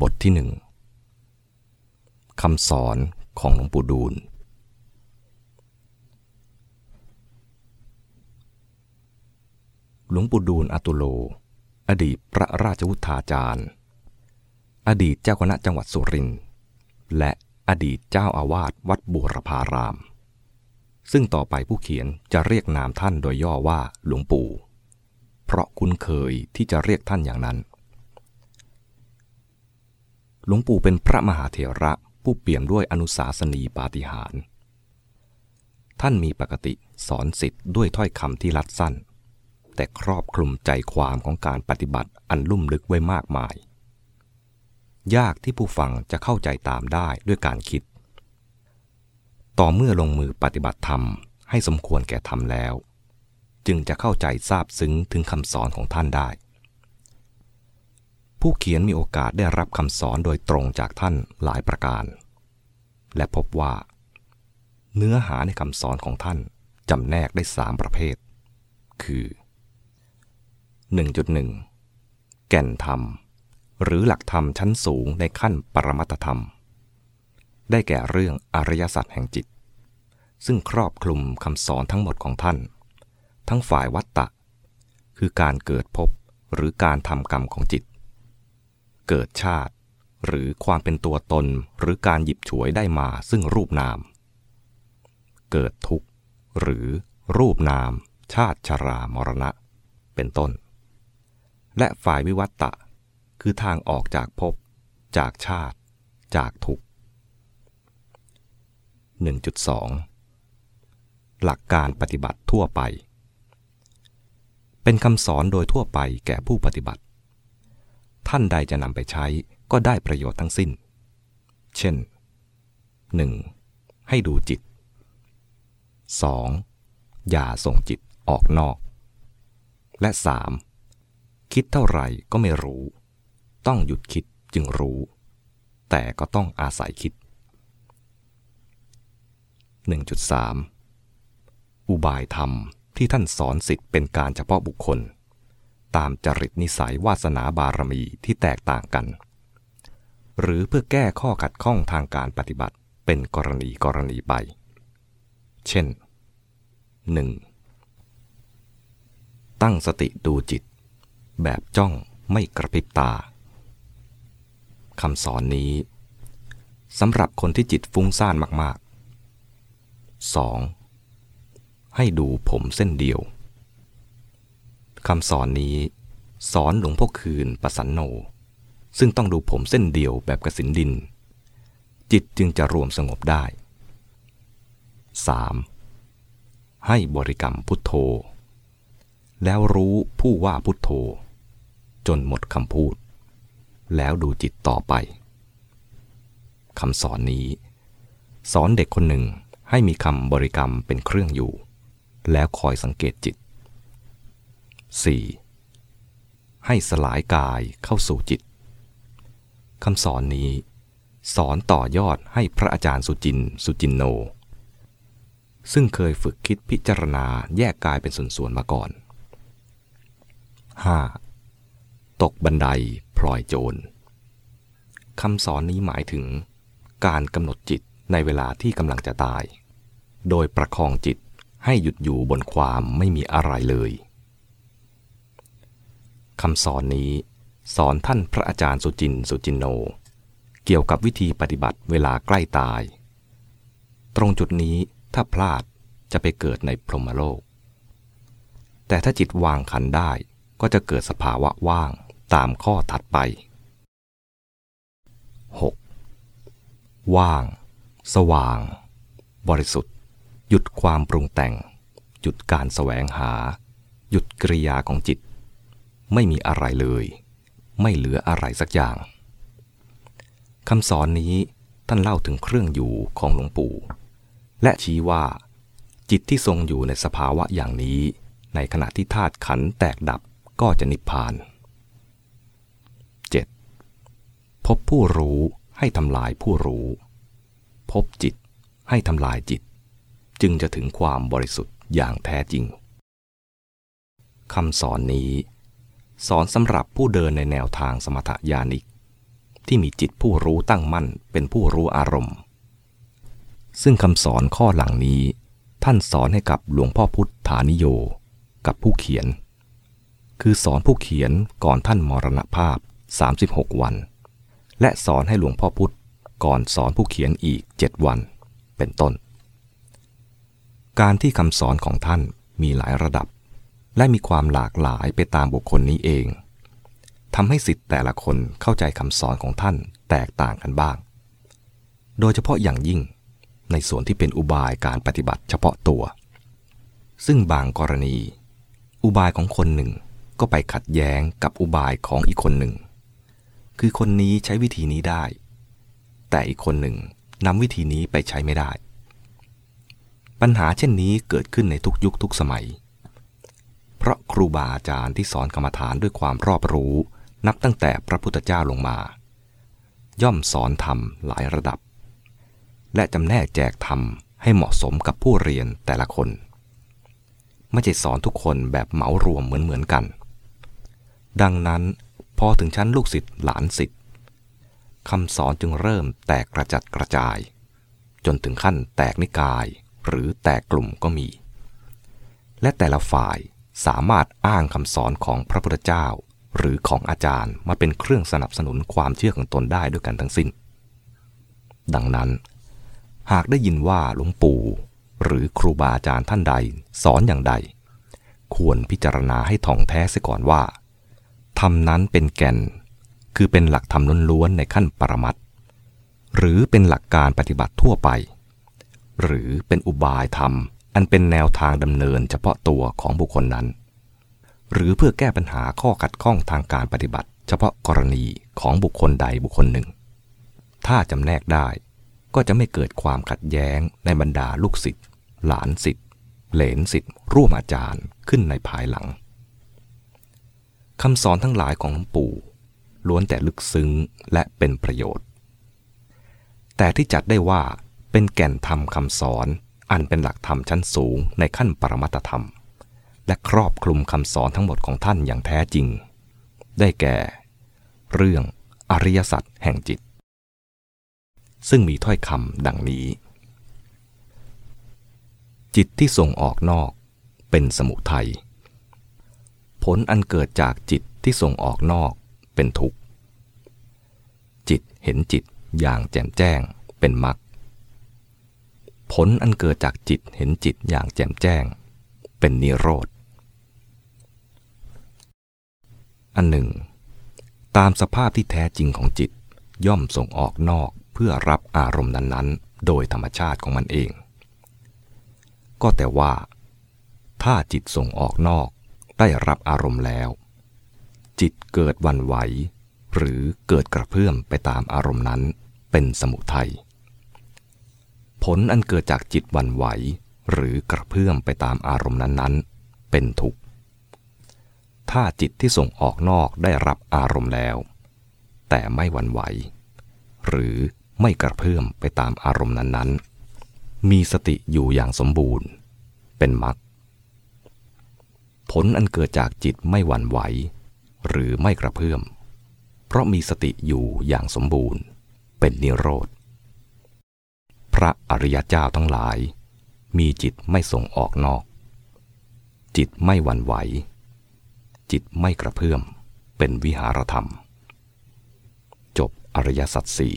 บทที่หนึ่งคำสอนของหลวงปู่ดูล หลวงปู่ดูลอตุโล อดีตพระราชวุฒาจารย์ อดีตเจ้าคณะจังหวัดสุรินทร์และอดีตเจ้าอาวาสวัดบูรพาราม ซึ่งต่อไปผู้เขียนจะเรียกนามท่านโดยย่อว่าหลวงปู่ เพราะคุ้นเคยที่จะเรียกท่านอย่างนั้น หลวงปู่เป็นพระมหาเถระผู้เปี่ยมด้วยอนุสาสนีปาฏิหาริย์ท่านมีปกติสอนสิทธิ์ด้วยถ้อยคำที่รัดสั้น แต่ครอบคลุมใจความของการปฏิบัติอันลุ่มลึกไว้มากมาย ยากที่ผู้ฟังจะเข้าใจตามได้ด้วยการคิด ต่อเมื่อลงมือปฏิบัติธรรมให้สมควรแก่ธรรมแล้ว จึงจะเข้าใจทราบซึ้งถึงคำสอนของท่านได้ ผู้เขียนมีโอกาสได้รับคำสอนโดยตรงจากท่านหลายประการ และพบว่า เนื้อหาในคำสอนของท่านจำแนกได้สามประเภท คือ 1.1 แก่นธรรม หรือหลักธรรมชั้นสูงในขั้นปรมัตธรรม ได้แก่เรื่องอริยสัจแห่งจิต ซึ่งครอบคลุมคำสอนทั้งหมดของท่าน ทั้งฝ่ายวัตตะ คือการเกิดพบหรือการทำกรรมของจิต เกิดชาติ หรือความเป็นตัวตนหรือการหยิบฉวยได้มาซึ่งรูปนาม เกิดทุกข์หรือรูปนาม ชาติชรามรณะ เป็นต้น และฝ่ายวิวัตตะ คือทางออกจากภพจากชาติ จากทุกข์ 1.2 หลักการปฏิบัติทั่วไป เป็นคำสอนโดยทั่วไปแก่ผู้ปฏิบัติ ท่านใดจะนำไปใช้ก็ได้ประโยชน์ทั้งสิ้น เช่น 1. ให้ดูจิต 2. อย่าส่งจิตออกนอก และ 3. คิดเท่าไหร่ก็ไม่รู้ ต้องหยุดคิดจึงรู้ แต่ก็ต้องอาศัยคิด 1.3 อุบายธรรมที่ท่านสอนสิทธิ์เป็นการเฉพาะบุคคล ตามจริตนิสัยวาสนาบารมีที่แตกต่างกัน หรือเพื่อแก้ข้อขัดข้องทางการปฏิบัติเป็นกรณีกรณีไป เช่น 1. ตั้งสติดูจิต แบบจ้องไม่กระพริบตาคำสอนนี้สำหรับคนที่จิตฟุ้งซ่านมาก ๆ 2. ให้ดูผมเส้นเดียว คำสอนนี้สอนหลวงพ่อคืนประสันโน ซึ่งต้องดูผมเส้นเดียวแบบกระสินดิน จิตจึงจะรวมสงบได้ 3. ให้บริกรรมพุทโธ แล้วรู้ผู้ว่าพุทโธ จนหมดคำพูด แล้วดูจิตต่อไปคำสอนนี้ สอนเด็กคนหนึ่งให้มีคำบริกรรมเป็นเครื่องอยู่ แล้วคอยสังเกตจิต 4. ให้สลายกายเข้าสู่จิตคำสอนนี้ สอนต่อยอดให้พระอาจารย์สุจินสุจินโน ซึ่งเคยฝึกคิดพิจารณาแยกกายเป็นส่วนๆมาก่อน 5. ตกบันไดพลอยโจรคำสอนนี้หมายถึง การกำหนดจิตในเวลาที่กำลังจะตาย โดยประคองจิตให้หยุดอยู่บนความไม่มีอะไรเลย คำสอนนี้ สอนท่านพระอาจารย์สุจินสุจินโน เกี่ยวกับวิธีปฏิบัติเวลาใกล้ตาย ตรงจุดนี้ถ้าพลาดจะไปเกิดในพรหมโลก แต่ถ้าจิตวางขันได้ก็จะเกิดสภาวะว่างตามข้อถัดไป 6. ว่าง สว่าง บริสุทธิ์ หยุดความปรุงแต่ง หยุดการแสวงหา หยุดกริยาของจิต ไม่มีอะไรเลย ไม่เหลืออะไรสักอย่างคำสอนนี้ท่านเล่าถึงเครื่องอยู่ของหลวงปู่ และชี้ว่า จิตที่ทรงอยู่ในสภาวะอย่างนี้ ในขณะที่ธาตุขันแตกดับก็จะนิพพาน 7. พบผู้รู้ให้ทำลายผู้รู้ พบจิตให้ทำลายจิต จึงจะถึงความบริสุทธิ์อย่างแท้จริงคำสอนนี้ สอนสำหรับผู้เดินในแนวทางสมถยานิก ที่มีจิตผู้รู้ตั้งมั่นเป็นผู้รู้อารมณ์ ซึ่งคำสอนข้อหลังนี้ ท่านสอนให้กับหลวงพ่อพุทธานิโย กับผู้เขียน คือสอนผู้เขียนก่อนท่านมรณภาพ 36 วัน และสอนให้หลวงพ่อพุทธก่อนสอนผู้เขียนอีก 7 วัน เป็นต้น การที่คำสอนของท่านมีหลายระดับ และมีความหลากหลายไปตามบุคคลนี้เองทำให้สิทธิ์แต่ละคนเข้าใจคำสอนของท่านแตกต่างกันบ้าง โดยเฉพาะอย่างยิ่งในส่วนที่เป็นอุบายการปฏิบัติเฉพาะตัว ซึ่งบางกรณี อุบายของคนหนึ่งก็ไปขัดแย้งกับอุบายของอีกคนหนึ่ง คือคนนี้ใช้วิธีนี้ได้ แต่อีกคนหนึ่งนำวิธีนี้ไปใช้ไม่ได้ ปัญหาเช่นนี้เกิดขึ้นในทุกยุคทุกสมัย ราะครูบาอาจารย์ที่สอนกรรมฐานด้วยความรอบรู้ นับตั้งแต่พระพุทธเจ้าลงมา ย่อมสอนธรรมหลายระดับ และจำแนกแจกธรรมให้เหมาะสมกับผู้เรียนแต่ละคน ไม่ใช่สอนทุกคนแบบเหมารวมเหมือนเหมือนกัน ดังนั้นพอถึงชั้นลูกศิษย์หลานศิษย์คำสอนจึงเริ่มแตกกระจัดกระจาย จนถึงขั้นแตกนิกายหรือแตกกลุ่มก็มี และแต่ละฝ่าย สามารถอ้างคำสอนของพระพุทธเจ้า หรือของอาจารย์มาเป็นเครื่องสนับสนุนความเชื่อของตนได้ด้วยกันทั้งสิ้น ดังนั้น หากได้ยินว่าหลวงปู่หรือครูบาอาจารย์ท่านใดสอนอย่างใด ควรพิจารณาให้ท่องแท้เสียก่อนว่าธรรมนั้นเป็นแก่น คือเป็นหลักธรรมล้วนๆในขั้นปรมัตหรือเป็นหลักการปฏิบัติทั่วไป หรือเป็นอุบายธรรม อันเป็นแนวทางดำเนินเฉพาะตัวของบุคคลนั้น หรือเพื่อแก้ปัญหาข้อขัดข้องทางการปฏิบัติ เฉพาะกรณีของบุคคลใดบุคคลหนึ่ง ถ้าจำแนกได้ก็จะไม่เกิดความขัดแย้งในบรรดาลูกศิษย์หลานศิษย์เหลนศิษย์ร่วมอาจารย์ขึ้นในภายหลังคำสอนทั้งหลายของหลวงปู่ ล้วนแต่ลึกซึ้งและเป็นประโยชน์ แต่ที่จัดได้ว่าเป็นแก่นธรรมคำสอน อันเป็นหลักธรรมชั้นสูงในขั้นปรมัตธรรม และครอบคลุมคำสอนทั้งหมดของท่านอย่างแท้จริง ได้แก่ เรื่องอริยสัจแห่งจิต ซึ่งมีถ้อยคำดังนี้ จิตที่ส่งออกนอกเป็นสมุทัยผลอันเกิดจากจิตที่ส่งออกนอกเป็นทุกข์ จิตเห็นจิตอย่างแจ่มแจ้งเป็นมรรค ผลอันเกิดจากจิตเห็นจิตอย่างแจ่มแจ้ง เป็นนิโรธ อันหนึ่ง ตามสภาพที่แท้จริงของจิตย่อมส่งออกนอกเพื่อรับอารมณ์นั้นๆ โดยธรรมชาติของมันเอง ก็แต่ว่า ถ้าจิตส่งออกนอกได้รับอารมณ์แล้ว จิตเกิดวันไหว หรือเกิดกระเพื่อมไปตามอารมณ์นั้นเป็นสมุทัย ผลอันเกิดจากจิตวันไหว หรือกระเพื่อมไปตามอารมณ์นั้นๆ เป็นทุกข์ ถ้าจิตที่ส่งออกนอกได้รับอารมณ์แล้ว แต่ไม่วันไหว หรือไม่กระเพื่อมไปตามอารมณ์นั้นๆ มีสติอยู่อย่างสมบูรณ์ เป็นมรรคผลอันเกิดจากจิตไม่หวั่นไหว หรือไม่กระเพื่อม เพราะมีสติอยู่อย่างสมบูรณ์ เป็นนิโรธ พระอริยเจ้าทั้งหลาย มีจิตไม่ส่งออกนอก จิตไม่หวั่นไหว จิตไม่กระเพื่อม เป็นวิหารธรรม จบอริยสัจสี่